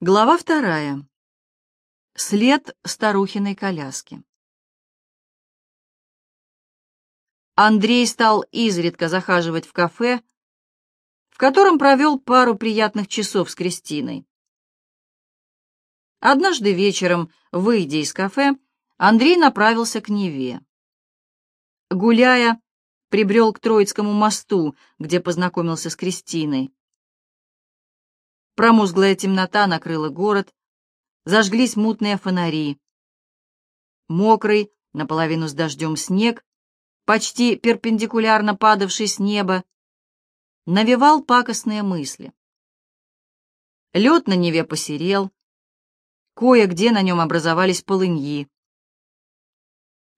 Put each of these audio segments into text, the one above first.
Глава вторая. След старухиной коляски. Андрей стал изредка захаживать в кафе, в котором провел пару приятных часов с Кристиной. Однажды вечером, выйдя из кафе, Андрей направился к Неве. Гуляя, прибрел к Троицкому мосту, где познакомился с Кристиной. Промозглая темнота накрыла город, зажглись мутные фонари. Мокрый, наполовину с дождем снег, почти перпендикулярно падавший с неба, навевал пакостные мысли. Лед на Неве посерел, кое-где на нем образовались полыньи.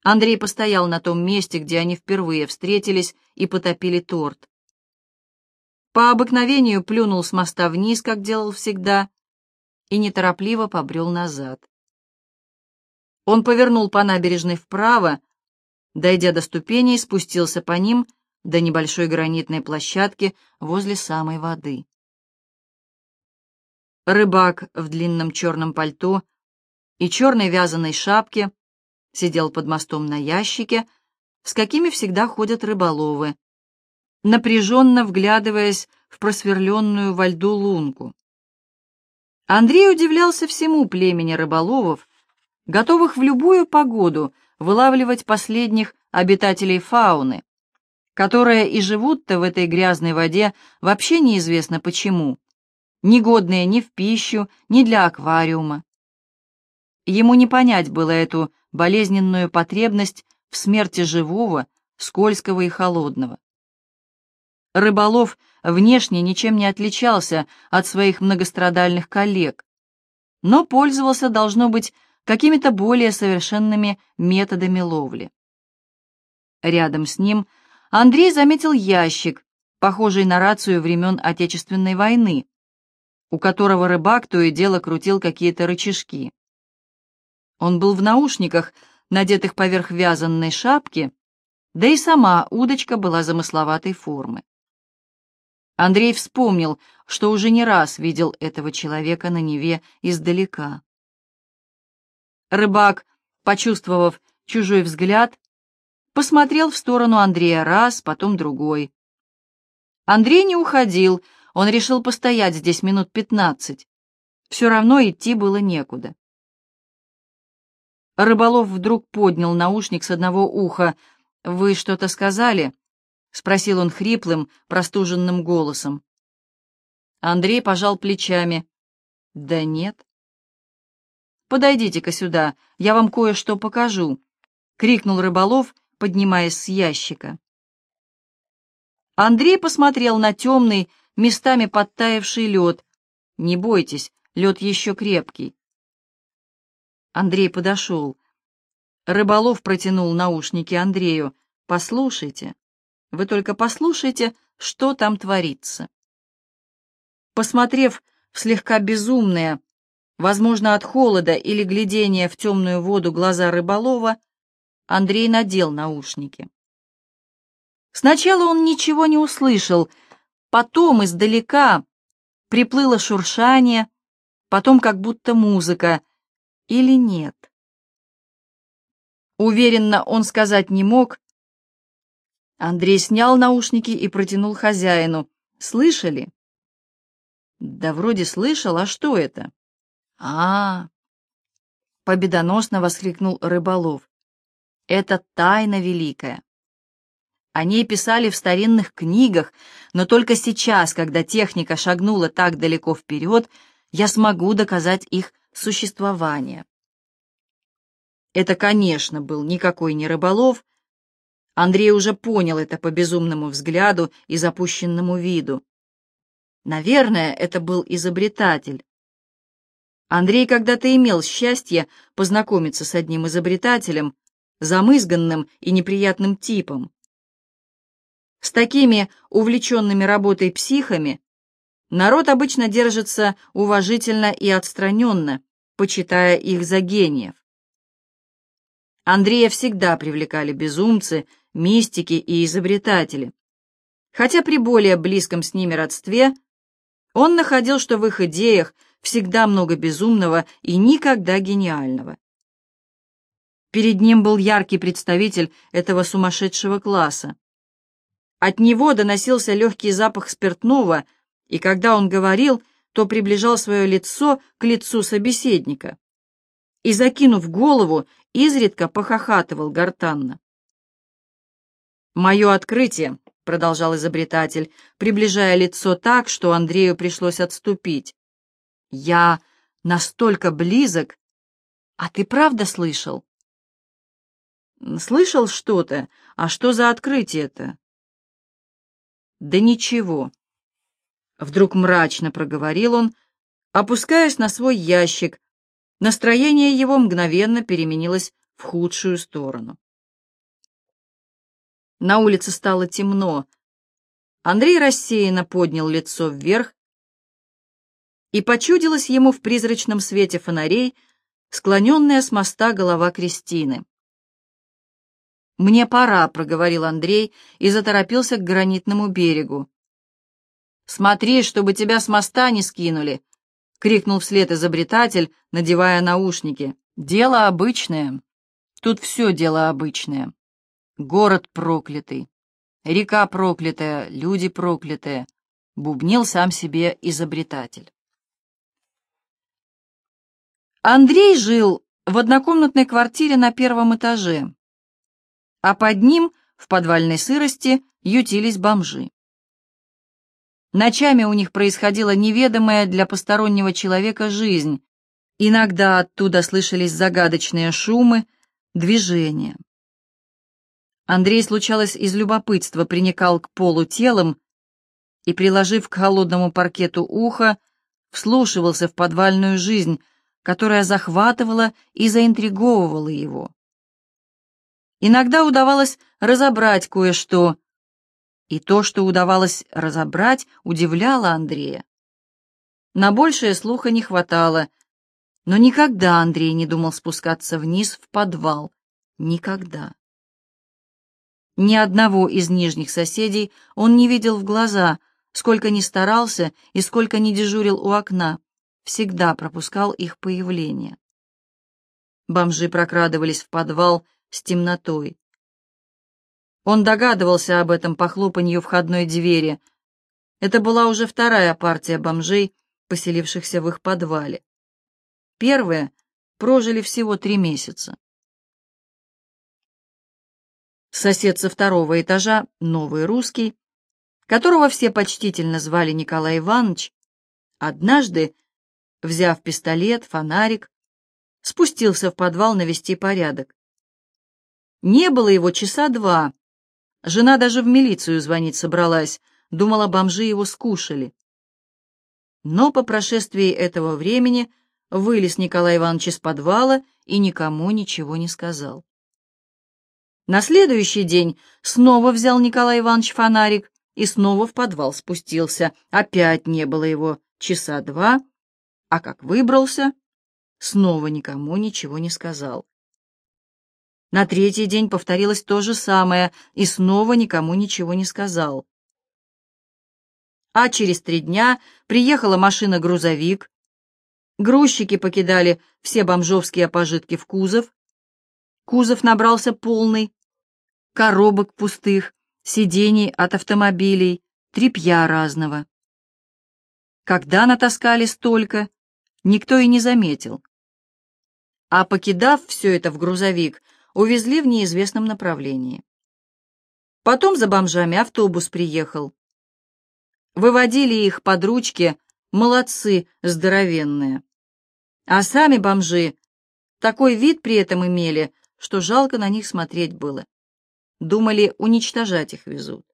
Андрей постоял на том месте, где они впервые встретились и потопили торт. По обыкновению плюнул с моста вниз, как делал всегда, и неторопливо побрел назад. Он повернул по набережной вправо, дойдя до ступеней, спустился по ним до небольшой гранитной площадки возле самой воды. Рыбак в длинном черном пальто и черной вязаной шапке сидел под мостом на ящике, с какими всегда ходят рыболовы, напряженно вглядываясь в просверленную во льду лунку. Андрей удивлялся всему племени рыболовов, готовых в любую погоду вылавливать последних обитателей фауны, которые и живут-то в этой грязной воде вообще неизвестно почему, негодные ни в пищу, ни для аквариума. Ему не понять было эту болезненную потребность в смерти живого, скользкого и холодного. Рыболов внешне ничем не отличался от своих многострадальных коллег, но пользовался, должно быть, какими-то более совершенными методами ловли. Рядом с ним Андрей заметил ящик, похожий на рацию времен Отечественной войны, у которого рыбак то и дело крутил какие-то рычажки. Он был в наушниках, надетых поверх вязанной шапки, да и сама удочка была замысловатой формы. Андрей вспомнил, что уже не раз видел этого человека на Неве издалека. Рыбак, почувствовав чужой взгляд, посмотрел в сторону Андрея раз, потом другой. Андрей не уходил, он решил постоять здесь минут пятнадцать. Все равно идти было некуда. Рыболов вдруг поднял наушник с одного уха. «Вы что-то сказали?» — спросил он хриплым, простуженным голосом. Андрей пожал плечами. «Да нет». «Подойдите-ка сюда, я вам кое-что покажу», — крикнул рыболов, поднимаясь с ящика. Андрей посмотрел на темный, местами подтаявший лед. «Не бойтесь, лед еще крепкий». Андрей подошел. Рыболов протянул наушники Андрею. «Послушайте». Вы только послушайте, что там творится. Посмотрев в слегка безумные, возможно, от холода или глядения в темную воду глаза рыболова, Андрей надел наушники. Сначала он ничего не услышал, потом издалека приплыло шуршание, потом как будто музыка, или нет. Уверенно он сказать не мог, Андрей снял наушники и протянул хозяину. «Слышали?» «Да вроде слышал, а что это?» а, -а, -а победоносно воскликнул рыболов. «Это тайна великая. О ней писали в старинных книгах, но только сейчас, когда техника шагнула так далеко вперед, я смогу доказать их существование». Это, конечно, был никакой не рыболов, Андрей уже понял это по безумному взгляду и запущенному виду. Наверное, это был изобретатель. Андрей когда-то имел счастье познакомиться с одним изобретателем, замызганным и неприятным типом. С такими увлеченными работой психами народ обычно держится уважительно и отстраненно, почитая их за гениев. Андрея всегда привлекали безумцы, мистики и изобретатели. Хотя при более близком с ними родстве он находил, что в их идеях всегда много безумного и никогда гениального. Перед ним был яркий представитель этого сумасшедшего класса. От него доносился легкий запах спиртного, и когда он говорил, то приближал свое лицо к лицу собеседника и, закинув голову, изредка похохатывал гортанно. «Мое открытие», — продолжал изобретатель, приближая лицо так, что Андрею пришлось отступить. «Я настолько близок. А ты правда слышал?» «Слышал что-то? А что за открытие-то?» «Да ничего». Вдруг мрачно проговорил он, опускаясь на свой ящик. Настроение его мгновенно переменилось в худшую сторону. На улице стало темно. Андрей рассеянно поднял лицо вверх, и почудилось ему в призрачном свете фонарей склоненная с моста голова Кристины. «Мне пора», — проговорил Андрей и заторопился к гранитному берегу. «Смотри, чтобы тебя с моста не скинули!» — крикнул вслед изобретатель, надевая наушники. «Дело обычное. Тут все дело обычное. Город проклятый, река проклятая, люди проклятые, бубнил сам себе изобретатель. Андрей жил в однокомнатной квартире на первом этаже, а под ним, в подвальной сырости, ютились бомжи. Ночами у них происходила неведомая для постороннего человека жизнь. Иногда оттуда слышались загадочные шумы, движения. Андрей, случалось, из любопытства приникал к полу телом и, приложив к холодному паркету ухо, вслушивался в подвальную жизнь, которая захватывала и заинтриговывала его. Иногда удавалось разобрать кое-что, и то, что удавалось разобрать, удивляло Андрея. На большее слуха не хватало, но никогда Андрей не думал спускаться вниз в подвал. Никогда. Ни одного из нижних соседей он не видел в глаза, сколько ни старался и сколько ни дежурил у окна, всегда пропускал их появление. Бомжи прокрадывались в подвал с темнотой. Он догадывался об этом по хлопанью входной двери. Это была уже вторая партия бомжей, поселившихся в их подвале. Первые прожили всего три месяца. Сосед со второго этажа, новый русский, которого все почтительно звали Николай Иванович, однажды, взяв пистолет, фонарик, спустился в подвал навести порядок. Не было его часа два. Жена даже в милицию звонить собралась, думала, бомжи его скушали. Но по прошествии этого времени вылез Николай Иванович из подвала и никому ничего не сказал. На следующий день снова взял Николай Иванович фонарик и снова в подвал спустился. Опять не было его часа два, а как выбрался, снова никому ничего не сказал. На третий день повторилось то же самое, и снова никому ничего не сказал. А через три дня приехала машина-грузовик. Грузчики покидали все бомжовские пожитки в кузов. Кузов набрался полный, коробок пустых, сидений от автомобилей, тряпья разного. Когда натаскали столько, никто и не заметил. А покидав все это в грузовик, увезли в неизвестном направлении. Потом за бомжами автобус приехал. Выводили их под ручки, молодцы, здоровенные. А сами бомжи такой вид при этом имели, что жалко на них смотреть было. Думали, уничтожать их везут.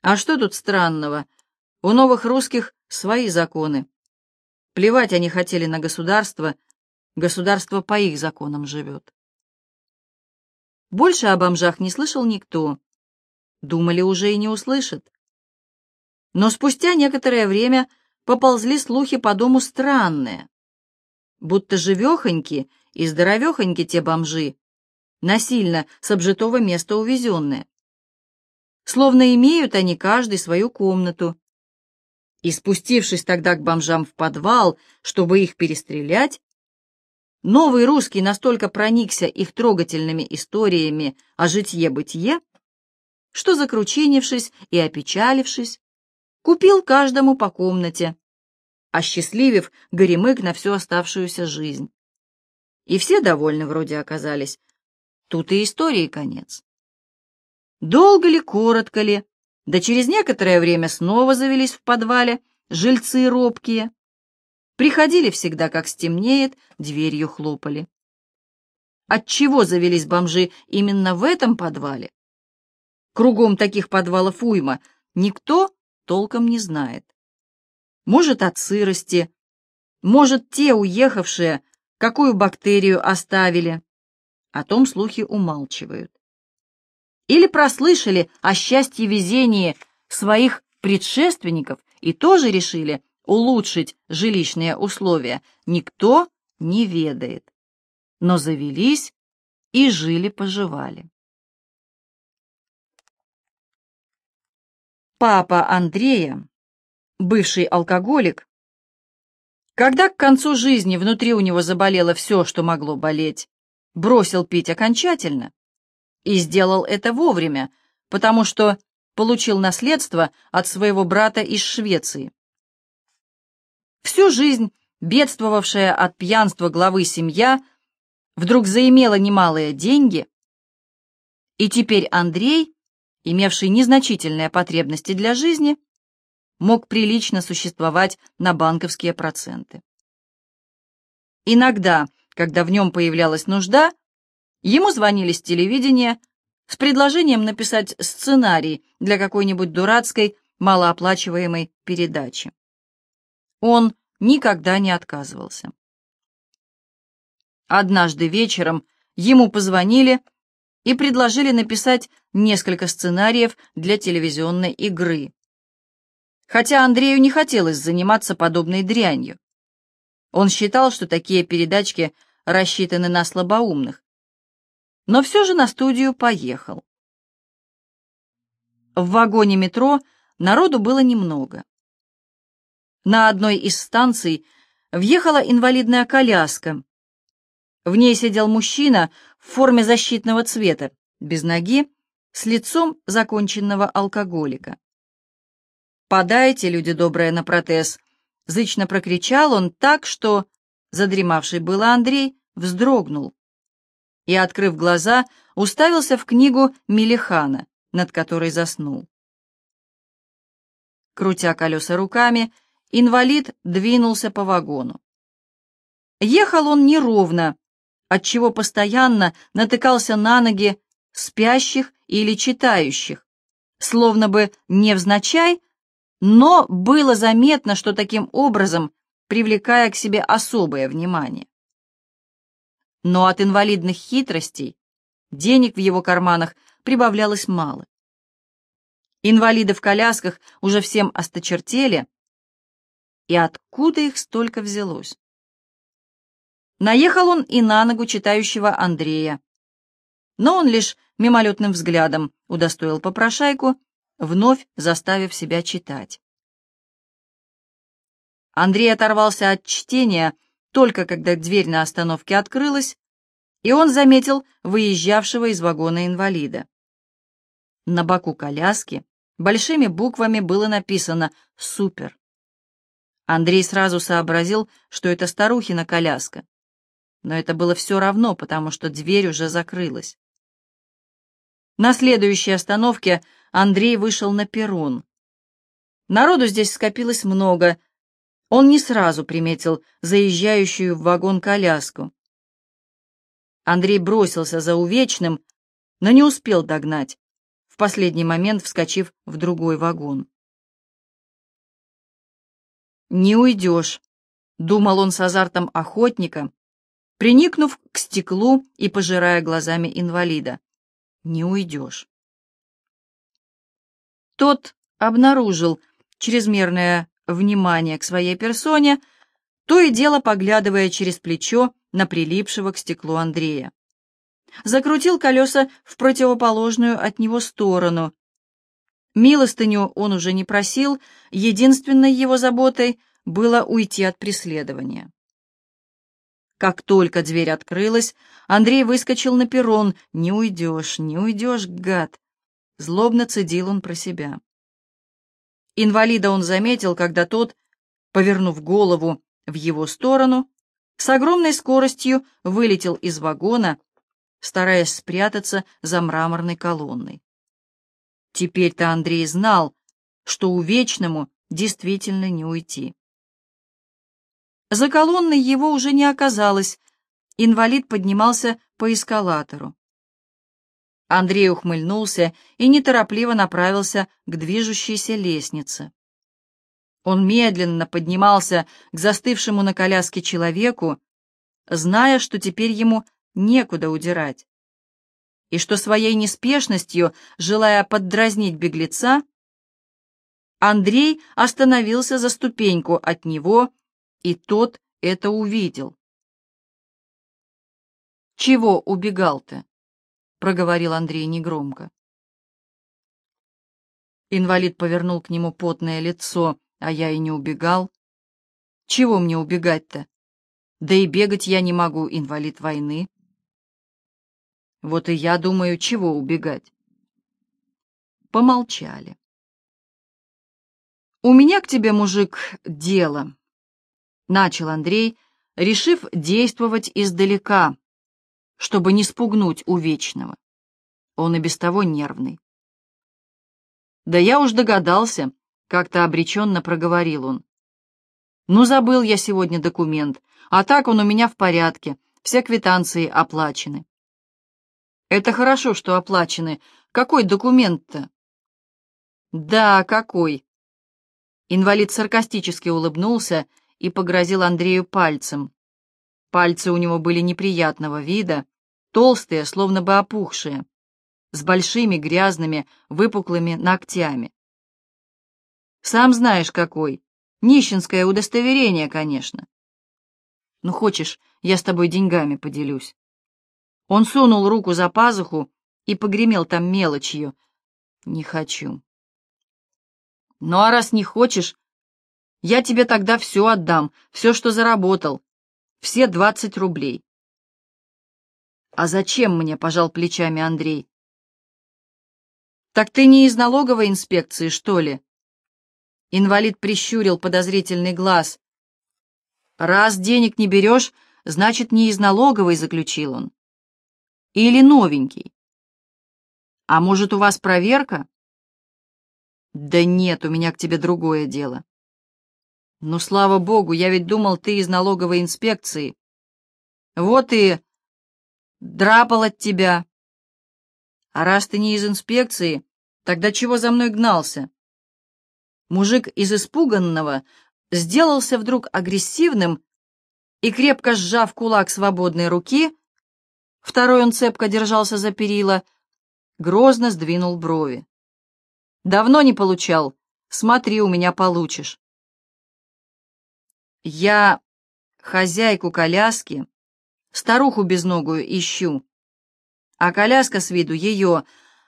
А что тут странного? У новых русских свои законы. Плевать они хотели на государство, государство по их законам живет. Больше о бомжах не слышал никто. Думали, уже и не услышат. Но спустя некоторое время поползли слухи по дому странные. Будто живехоньки и здоровехоньки те бомжи насильно с обжитого места увезенные. Словно имеют они каждый свою комнату. И спустившись тогда к бомжам в подвал, чтобы их перестрелять, новый русский настолько проникся их трогательными историями о житье-бытие, что, закручинившись и опечалившись, купил каждому по комнате, осчастливив горемык на всю оставшуюся жизнь. И все довольны вроде оказались. Тут и истории конец. Долго ли, коротко ли, да через некоторое время снова завелись в подвале жильцы робкие. Приходили всегда, как стемнеет, дверью хлопали. Отчего завелись бомжи именно в этом подвале? Кругом таких подвалов уйма никто толком не знает. Может, от сырости, может, те уехавшие какую бактерию оставили. О том слухи умалчивают. Или прослышали о счастье везении своих предшественников и тоже решили улучшить жилищные условия, никто не ведает. Но завелись и жили-поживали. Папа Андрея, бывший алкоголик, когда к концу жизни внутри у него заболело все, что могло болеть, бросил пить окончательно и сделал это вовремя, потому что получил наследство от своего брата из Швеции. Всю жизнь бедствовавшая от пьянства главы семья вдруг заимела немалые деньги, и теперь Андрей имевший незначительные потребности для жизни, мог прилично существовать на банковские проценты. Иногда, когда в нем появлялась нужда, ему звонили с телевидения с предложением написать сценарий для какой-нибудь дурацкой, малооплачиваемой передачи. Он никогда не отказывался. Однажды вечером ему позвонили и предложили написать несколько сценариев для телевизионной игры. Хотя Андрею не хотелось заниматься подобной дрянью. Он считал, что такие передачки рассчитаны на слабоумных. Но все же на студию поехал. В вагоне метро народу было немного. На одной из станций въехала инвалидная коляска. В ней сидел мужчина в форме защитного цвета, без ноги, с лицом законченного алкоголика. «Подайте, люди добрые, на протез!» — зычно прокричал он так, что задремавший было Андрей вздрогнул и, открыв глаза, уставился в книгу Милихана, над которой заснул. Крутя колеса руками, инвалид двинулся по вагону. Ехал он неровно, отчего постоянно натыкался на ноги спящих или читающих, словно бы невзначай, но было заметно, что таким образом привлекая к себе особое внимание. Но от инвалидных хитростей денег в его карманах прибавлялось мало. Инвалиды в колясках уже всем осточертели, и откуда их столько взялось? Наехал он и на ногу читающего Андрея. Но он лишь мимолетным взглядом удостоил попрошайку, вновь заставив себя читать. Андрей оторвался от чтения только когда дверь на остановке открылась, и он заметил выезжавшего из вагона инвалида. На боку коляски большими буквами было написано «Супер». Андрей сразу сообразил, что это старухина коляска но это было все равно, потому что дверь уже закрылась. На следующей остановке Андрей вышел на перрон. Народу здесь скопилось много. Он не сразу приметил заезжающую в вагон коляску. Андрей бросился за увечным, но не успел догнать, в последний момент вскочив в другой вагон. «Не уйдешь», — думал он с азартом охотника, приникнув к стеклу и пожирая глазами инвалида. Не уйдешь. Тот обнаружил чрезмерное внимание к своей персоне, то и дело поглядывая через плечо на прилипшего к стеклу Андрея. Закрутил колеса в противоположную от него сторону. Милостыню он уже не просил, единственной его заботой было уйти от преследования. Как только дверь открылась, Андрей выскочил на перрон. «Не уйдешь, не уйдешь, гад!» Злобно цедил он про себя. Инвалида он заметил, когда тот, повернув голову в его сторону, с огромной скоростью вылетел из вагона, стараясь спрятаться за мраморной колонной. Теперь-то Андрей знал, что у Вечному действительно не уйти. За колонной его уже не оказалось, инвалид поднимался по эскалатору. Андрей ухмыльнулся и неторопливо направился к движущейся лестнице. Он медленно поднимался к застывшему на коляске человеку, зная, что теперь ему некуда удирать и что своей неспешностью, желая поддразнить беглеца, Андрей остановился за ступеньку от него, и тот это увидел. «Чего убегал ты?» — проговорил Андрей негромко. Инвалид повернул к нему потное лицо, а я и не убегал. «Чего мне убегать-то? Да и бегать я не могу, инвалид войны». Вот и я думаю, чего убегать. Помолчали. «У меня к тебе, мужик, дело», — начал Андрей, решив действовать издалека, чтобы не спугнуть у Вечного. Он и без того нервный. «Да я уж догадался», — как-то обреченно проговорил он. «Ну, забыл я сегодня документ, а так он у меня в порядке, все квитанции оплачены». Это хорошо, что оплачены. Какой документ-то? Да, какой? Инвалид саркастически улыбнулся и погрозил Андрею пальцем. Пальцы у него были неприятного вида, толстые, словно бы опухшие, с большими грязными, выпуклыми ногтями. Сам знаешь, какой. Нищенское удостоверение, конечно. Ну, хочешь, я с тобой деньгами поделюсь. Он сунул руку за пазуху и погремел там мелочью. «Не хочу». «Ну а раз не хочешь, я тебе тогда все отдам, все, что заработал, все двадцать рублей». «А зачем мне?» — пожал плечами Андрей. «Так ты не из налоговой инспекции, что ли?» Инвалид прищурил подозрительный глаз. «Раз денег не берешь, значит, не из налоговой», — заключил он. Или новенький? А может, у вас проверка? Да нет, у меня к тебе другое дело. Ну, слава богу, я ведь думал, ты из налоговой инспекции. Вот и драпал от тебя. А раз ты не из инспекции, тогда чего за мной гнался? Мужик из испуганного сделался вдруг агрессивным и, крепко сжав кулак свободной руки, Второй он цепко держался за перила, грозно сдвинул брови. «Давно не получал. Смотри, у меня получишь». «Я хозяйку коляски, старуху безногую ищу, а коляска с виду ее,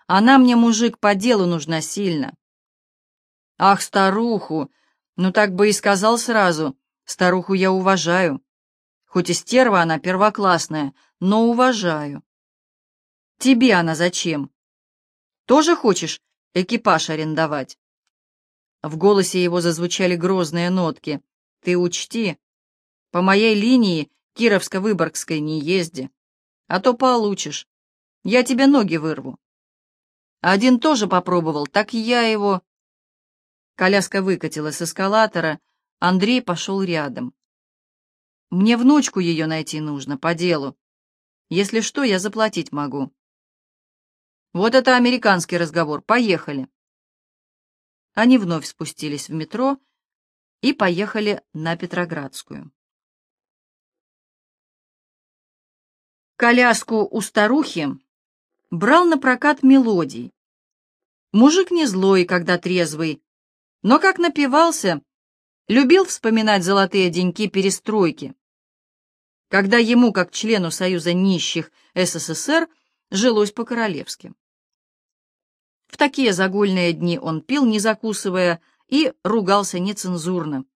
она мне, мужик, по делу нужна сильно». «Ах, старуху! Ну так бы и сказал сразу. Старуху я уважаю. Хоть и стерва она первоклассная, но уважаю. Тебе она зачем? Тоже хочешь экипаж арендовать? В голосе его зазвучали грозные нотки. Ты учти, по моей линии Кировско-Выборгской не езди, а то получишь. Я тебе ноги вырву. Один тоже попробовал, так я его... Коляска выкатилась с эскалатора, Андрей пошел рядом. Мне внучку ее найти нужно, по делу. Если что, я заплатить могу. Вот это американский разговор. Поехали. Они вновь спустились в метро и поехали на Петроградскую. Коляску у старухи брал на прокат мелодий. Мужик не злой, когда трезвый, но как напивался, любил вспоминать золотые деньки перестройки когда ему, как члену Союза нищих СССР, жилось по-королевски. В такие загульные дни он пил, не закусывая, и ругался нецензурно,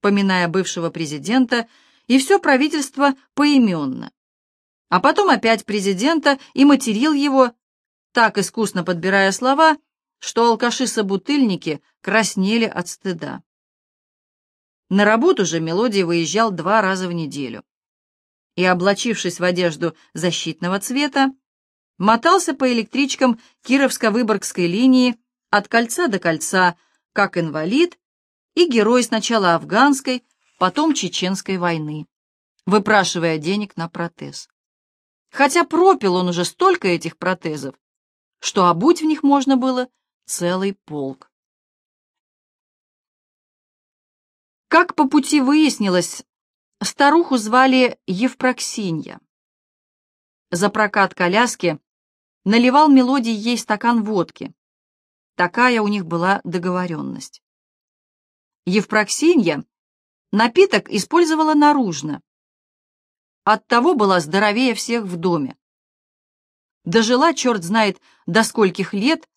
поминая бывшего президента и все правительство поименно. А потом опять президента и материл его, так искусно подбирая слова, что алкаши-собутыльники краснели от стыда. На работу же Мелодий выезжал два раза в неделю. И, облачившись в одежду защитного цвета, мотался по электричкам Кировско-Выборгской линии от кольца до кольца, как инвалид и герой сначала афганской, потом чеченской войны, выпрашивая денег на протез. Хотя пропил он уже столько этих протезов, что обуть в них можно было целый полк. Как по пути выяснилось, старуху звали Евпроксинья. За прокат коляски наливал мелодий ей стакан водки. Такая у них была договоренность. Евпроксинья напиток использовала наружно. Оттого была здоровее всех в доме. Дожила, черт знает, до скольких лет,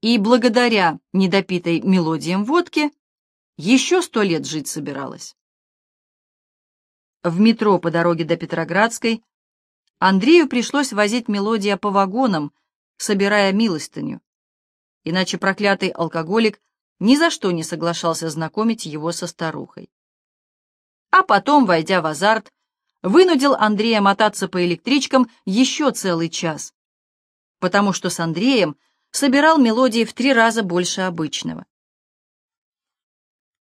и благодаря недопитой мелодиям водки еще сто лет жить собиралась. В метро по дороге до Петроградской Андрею пришлось возить мелодия по вагонам, собирая милостыню, иначе проклятый алкоголик ни за что не соглашался знакомить его со старухой. А потом, войдя в азарт, вынудил Андрея мотаться по электричкам еще целый час, потому что с Андреем собирал мелодии в три раза больше обычного.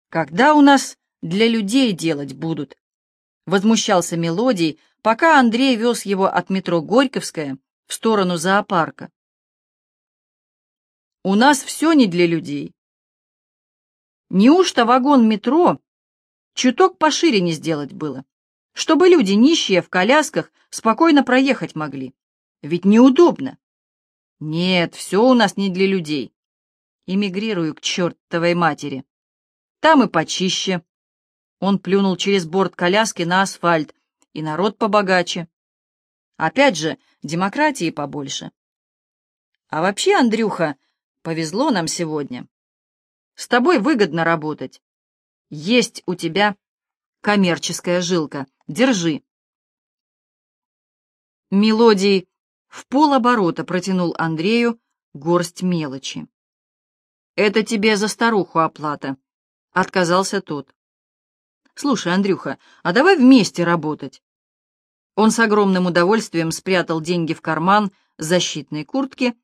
Когда у нас для людей делать будут? Возмущался мелодий, пока Андрей вез его от метро Горьковская в сторону зоопарка. У нас все не для людей. Неужто вагон метро чуток пошире не сделать было, чтобы люди нищие в колясках спокойно проехать могли? Ведь неудобно. Нет, все у нас не для людей. Эмигрирую к чертовой матери. Там и почище. Он плюнул через борт коляски на асфальт, и народ побогаче. Опять же, демократии побольше. А вообще, Андрюха, повезло нам сегодня. С тобой выгодно работать. Есть у тебя коммерческая жилка. Держи. Мелодий в полоборота протянул Андрею горсть мелочи. «Это тебе за старуху оплата», Отказался тот. «Слушай, Андрюха, а давай вместе работать?» Он с огромным удовольствием спрятал деньги в карман защитной куртки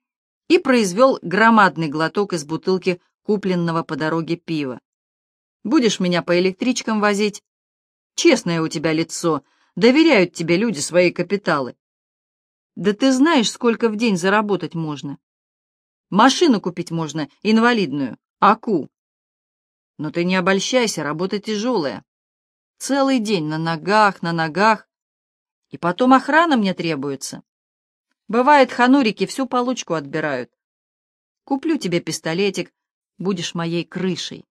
и произвел громадный глоток из бутылки купленного по дороге пива. «Будешь меня по электричкам возить? Честное у тебя лицо, доверяют тебе люди свои капиталы. Да ты знаешь, сколько в день заработать можно? Машину купить можно, инвалидную, АКУ. Но ты не обольщайся, работа тяжелая. Целый день на ногах, на ногах. И потом охрана мне требуется. Бывает, ханурики всю получку отбирают. Куплю тебе пистолетик, будешь моей крышей.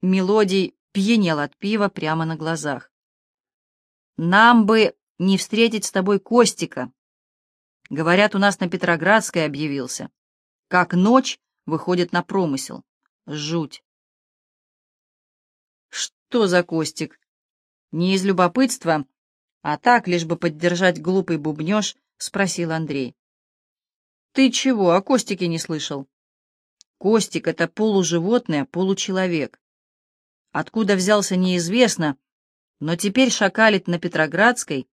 Мелодий пьянел от пива прямо на глазах. Нам бы не встретить с тобой Костика. Говорят, у нас на Петроградской объявился. Как ночь выходит на промысел. Жуть. Что за Костик? Не из любопытства, а так, лишь бы поддержать глупый бубнеж, спросил Андрей. Ты чего, о Костике не слышал? Костик — это полуживотное, получеловек. Откуда взялся, неизвестно, но теперь шакалит на Петроградской.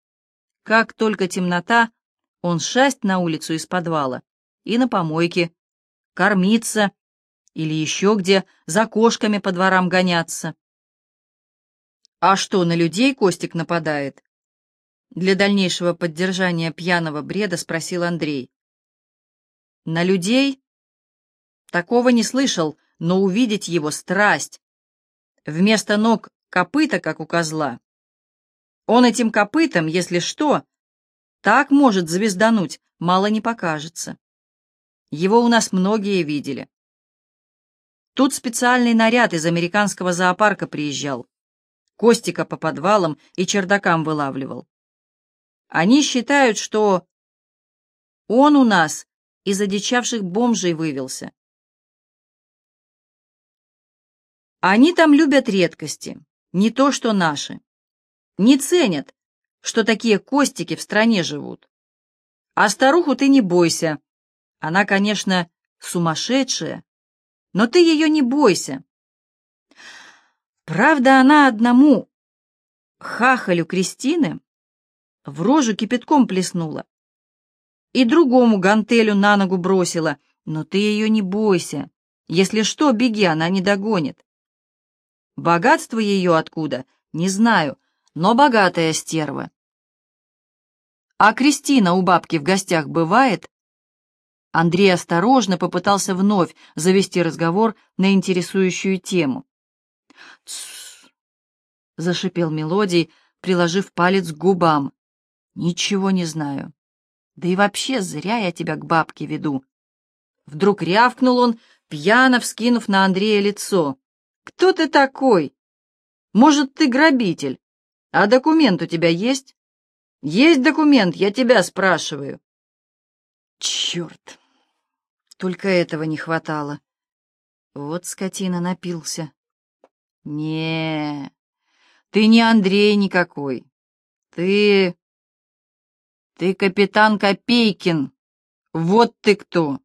Как только темнота, он шасть на улицу из подвала и на помойке, кормиться или еще где за кошками по дворам гоняться. А что, на людей Костик нападает? Для дальнейшего поддержания пьяного бреда спросил Андрей. На людей? Такого не слышал, но увидеть его страсть. Вместо ног копыта, как у козла. Он этим копытом, если что, так может звездануть, мало не покажется. Его у нас многие видели. Тут специальный наряд из американского зоопарка приезжал. Костика по подвалам и чердакам вылавливал. Они считают, что он у нас из одичавших бомжей вывелся. Они там любят редкости, не то что наши. Не ценят, что такие костики в стране живут. А старуху ты не бойся. Она, конечно, сумасшедшая, но ты ее не бойся. Правда, она одному, хахалю Кристины, в рожу кипятком плеснула и другому гантелю на ногу бросила, но ты ее не бойся. Если что, беги, она не догонит. Богатство ее откуда, не знаю, но богатая стерва. А Кристина у бабки в гостях бывает? Андрей осторожно попытался вновь завести разговор на интересующую тему. «Тссс!» — зашипел Мелодий, приложив палец к губам. «Ничего не знаю. Да и вообще зря я тебя к бабке веду». Вдруг рявкнул он, пьяно вскинув на Андрея лицо. «Кто ты такой? Может, ты грабитель? А документ у тебя есть?» «Есть документ, я тебя спрашиваю». «Черт! Только этого не хватало. Вот скотина напился». «Не, ты не Андрей никакой. Ты... ты капитан Копейкин. Вот ты кто!»